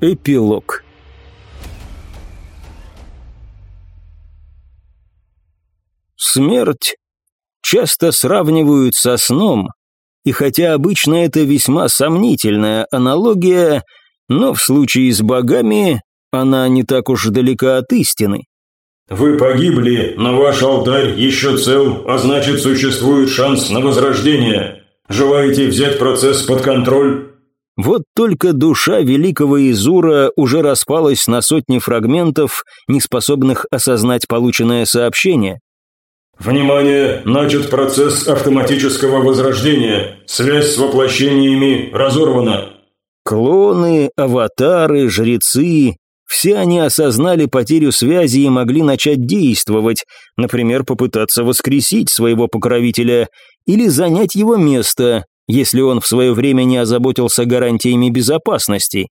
Эпилог Смерть часто сравнивают со сном, и хотя обычно это весьма сомнительная аналогия, но в случае с богами она не так уж далека от истины. «Вы погибли, но ваш алтарь еще цел, а значит существует шанс на возрождение. Желаете взять процесс под контроль?» Вот только душа великого Изура уже распалась на сотни фрагментов, не способных осознать полученное сообщение. «Внимание! Начат процесс автоматического возрождения. Связь с воплощениями разорвана». Клоны, аватары, жрецы – все они осознали потерю связи и могли начать действовать, например, попытаться воскресить своего покровителя или занять его место, если он в свое время не озаботился гарантиями безопасности.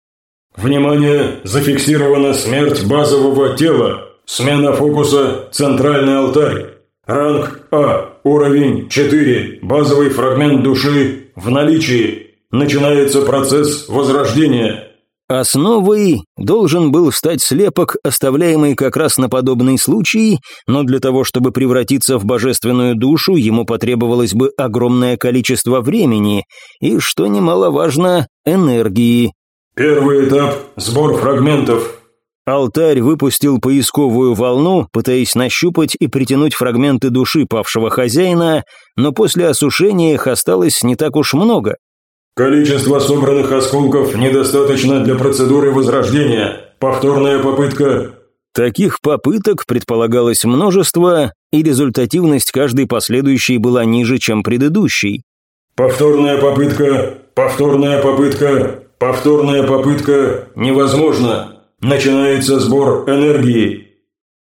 «Внимание! Зафиксирована смерть базового тела. Смена фокуса – центральный алтарь. Ранг А. Уровень 4. Базовый фрагмент души в наличии. Начинается процесс возрождения. Основой должен был стать слепок, оставляемый как раз на подобный случай, но для того, чтобы превратиться в божественную душу, ему потребовалось бы огромное количество времени и, что немаловажно, энергии. Первый этап – сбор фрагментов. Алтарь выпустил поисковую волну, пытаясь нащупать и притянуть фрагменты души павшего хозяина, но после осушения их осталось не так уж много. Количество собранных осколков недостаточно для процедуры возрождения. Повторная попытка. Таких попыток предполагалось множество, и результативность каждой последующей была ниже, чем предыдущей. Повторная попытка, повторная попытка, повторная попытка невозможно. Начинается сбор энергии.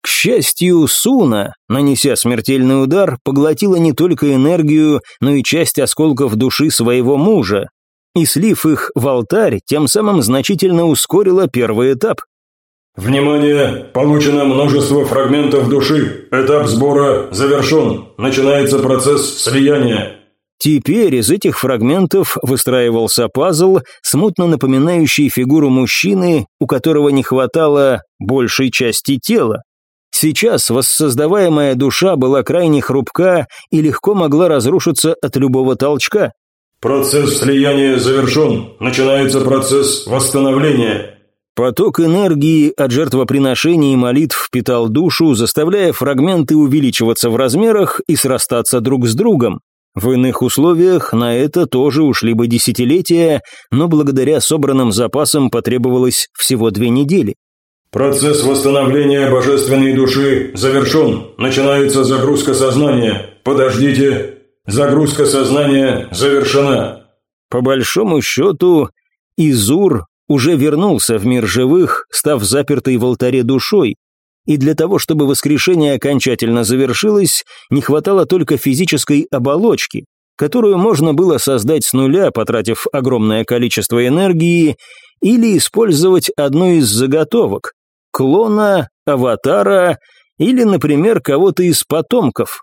К счастью, Суна, нанеся смертельный удар, поглотила не только энергию, но и часть осколков души своего мужа, и слив их в алтарь, тем самым значительно ускорила первый этап. Внимание! Получено множество фрагментов души. Этап сбора завершен. Начинается процесс слияния. Теперь из этих фрагментов выстраивался пазл, смутно напоминающий фигуру мужчины, у которого не хватало большей части тела. Сейчас воссоздаваемая душа была крайне хрупка и легко могла разрушиться от любого толчка. «Процесс слияния завершен. Начинается процесс восстановления». Поток энергии от жертвоприношений и молитв впитал душу, заставляя фрагменты увеличиваться в размерах и срастаться друг с другом. В иных условиях на это тоже ушли бы десятилетия, но благодаря собранным запасам потребовалось всего две недели. Процесс восстановления божественной души завершен. Начинается загрузка сознания. Подождите. Загрузка сознания завершена. По большому счету, Изур уже вернулся в мир живых, став запертой в алтаре душой, и для того, чтобы воскрешение окончательно завершилось, не хватало только физической оболочки, которую можно было создать с нуля, потратив огромное количество энергии, или использовать одну из заготовок – клона, аватара или, например, кого-то из потомков.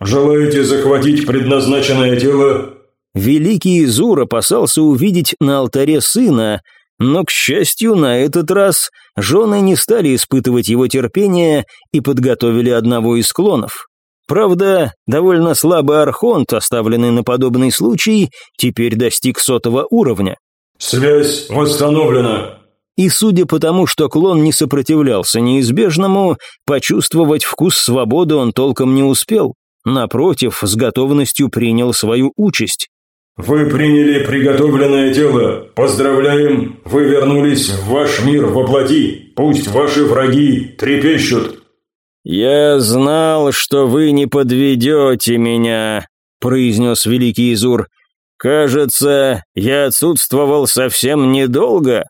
«Желаете захватить предназначенное тело?» Великий Изур опасался увидеть на алтаре сына – но, к счастью, на этот раз жены не стали испытывать его терпение и подготовили одного из клонов. Правда, довольно слабый архонт, оставленный на подобный случай, теперь достиг сотого уровня. «Связь восстановлена», и судя по тому, что клон не сопротивлялся неизбежному, почувствовать вкус свободы он толком не успел. Напротив, с готовностью принял свою участь. «Вы приняли приготовленное тело. Поздравляем, вы вернулись в ваш мир воплоти. Пусть ваши враги трепещут». «Я знал, что вы не подведете меня», – произнес великий Изур. «Кажется, я отсутствовал совсем недолго».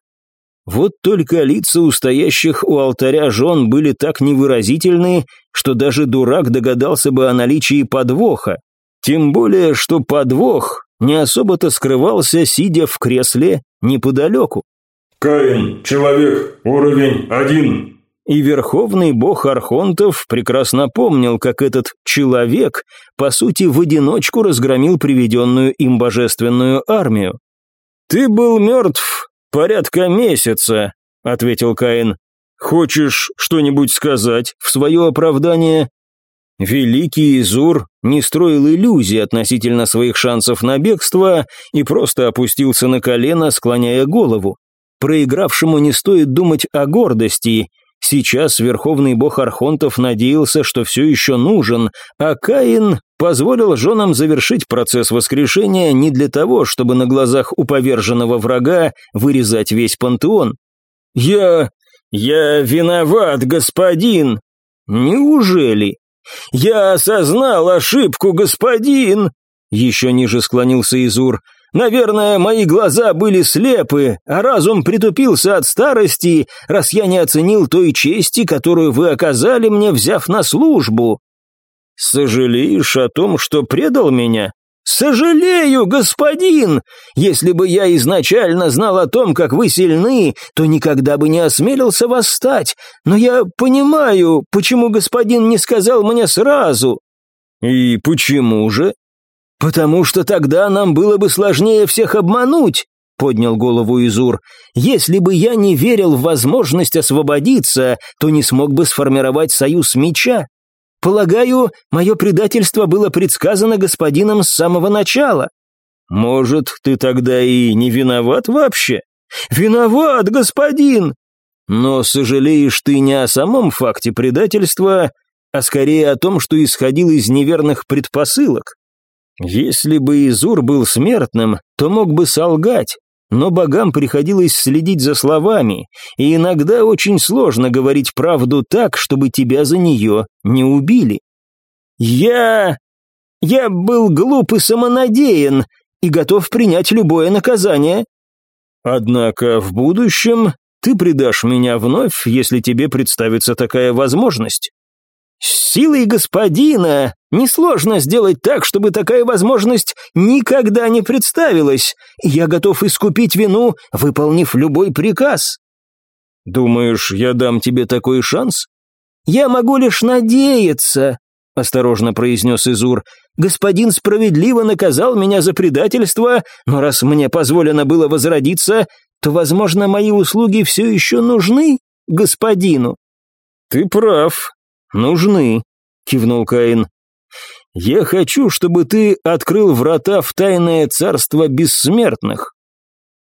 Вот только лица у стоящих у алтаря жен были так невыразительны, что даже дурак догадался бы о наличии подвоха. Тем более, что подвох не особо-то скрывался, сидя в кресле неподалеку. «Каин, человек, уровень один». И верховный бог Архонтов прекрасно помнил, как этот «человек» по сути в одиночку разгромил приведенную им божественную армию. «Ты был мертв порядка месяца», ответил Каин. «Хочешь что-нибудь сказать в свое оправдание?» Великий Изур не строил иллюзий относительно своих шансов на бегство и просто опустился на колено, склоняя голову. Проигравшему не стоит думать о гордости. Сейчас верховный бог Архонтов надеялся, что все еще нужен, а Каин позволил женам завершить процесс воскрешения не для того, чтобы на глазах у поверженного врага вырезать весь пантеон. «Я... я виноват, господин!» «Неужели?» «Я осознал ошибку, господин!» Еще ниже склонился Изур. «Наверное, мои глаза были слепы, а разум притупился от старости, раз я не оценил той чести, которую вы оказали мне, взяв на службу». «Сожалеешь о том, что предал меня?» «Сожалею, господин! Если бы я изначально знал о том, как вы сильны, то никогда бы не осмелился восстать, но я понимаю, почему господин не сказал мне сразу». «И почему же?» «Потому что тогда нам было бы сложнее всех обмануть», — поднял голову Изур. «Если бы я не верил в возможность освободиться, то не смог бы сформировать союз меча. Полагаю, мое предательство было предсказано господином с самого начала. Может, ты тогда и не виноват вообще? Виноват, господин! Но сожалеешь ты не о самом факте предательства, а скорее о том, что исходил из неверных предпосылок. Если бы Изур был смертным, то мог бы солгать, но богам приходилось следить за словами, и иногда очень сложно говорить правду так, чтобы тебя за нее не убили. Я... я был глуп и самонадеян, и готов принять любое наказание. Однако в будущем ты предашь меня вновь, если тебе представится такая возможность. С силой господина несложно сделать так, чтобы такая возможность никогда не представилась. Я готов искупить вину, выполнив любой приказ. Думаешь, я дам тебе такой шанс? Я могу лишь надеяться, осторожно произнес Изур. Господин справедливо наказал меня за предательство, но раз мне позволено было возродиться, то, возможно, мои услуги все еще нужны господину. Ты прав, «Нужны», — кивнул Каин. «Я хочу, чтобы ты открыл врата в тайное царство бессмертных».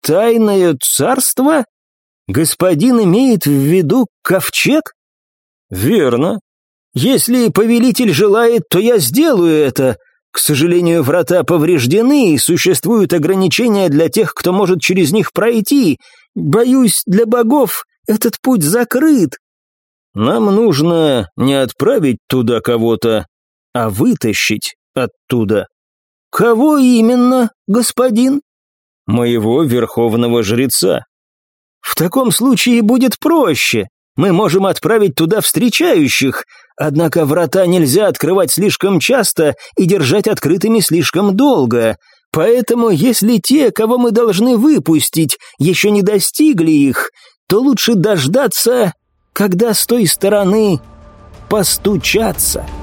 «Тайное царство? Господин имеет в виду ковчег?» «Верно. Если повелитель желает, то я сделаю это. К сожалению, врата повреждены, и существуют ограничения для тех, кто может через них пройти. Боюсь, для богов этот путь закрыт, нам нужно не отправить туда кого-то, а вытащить оттуда. Кого именно, господин? Моего верховного жреца. В таком случае будет проще. Мы можем отправить туда встречающих, однако врата нельзя открывать слишком часто и держать открытыми слишком долго. Поэтому, если те, кого мы должны выпустить, еще не достигли их, то лучше дождаться когда с той стороны постучаться –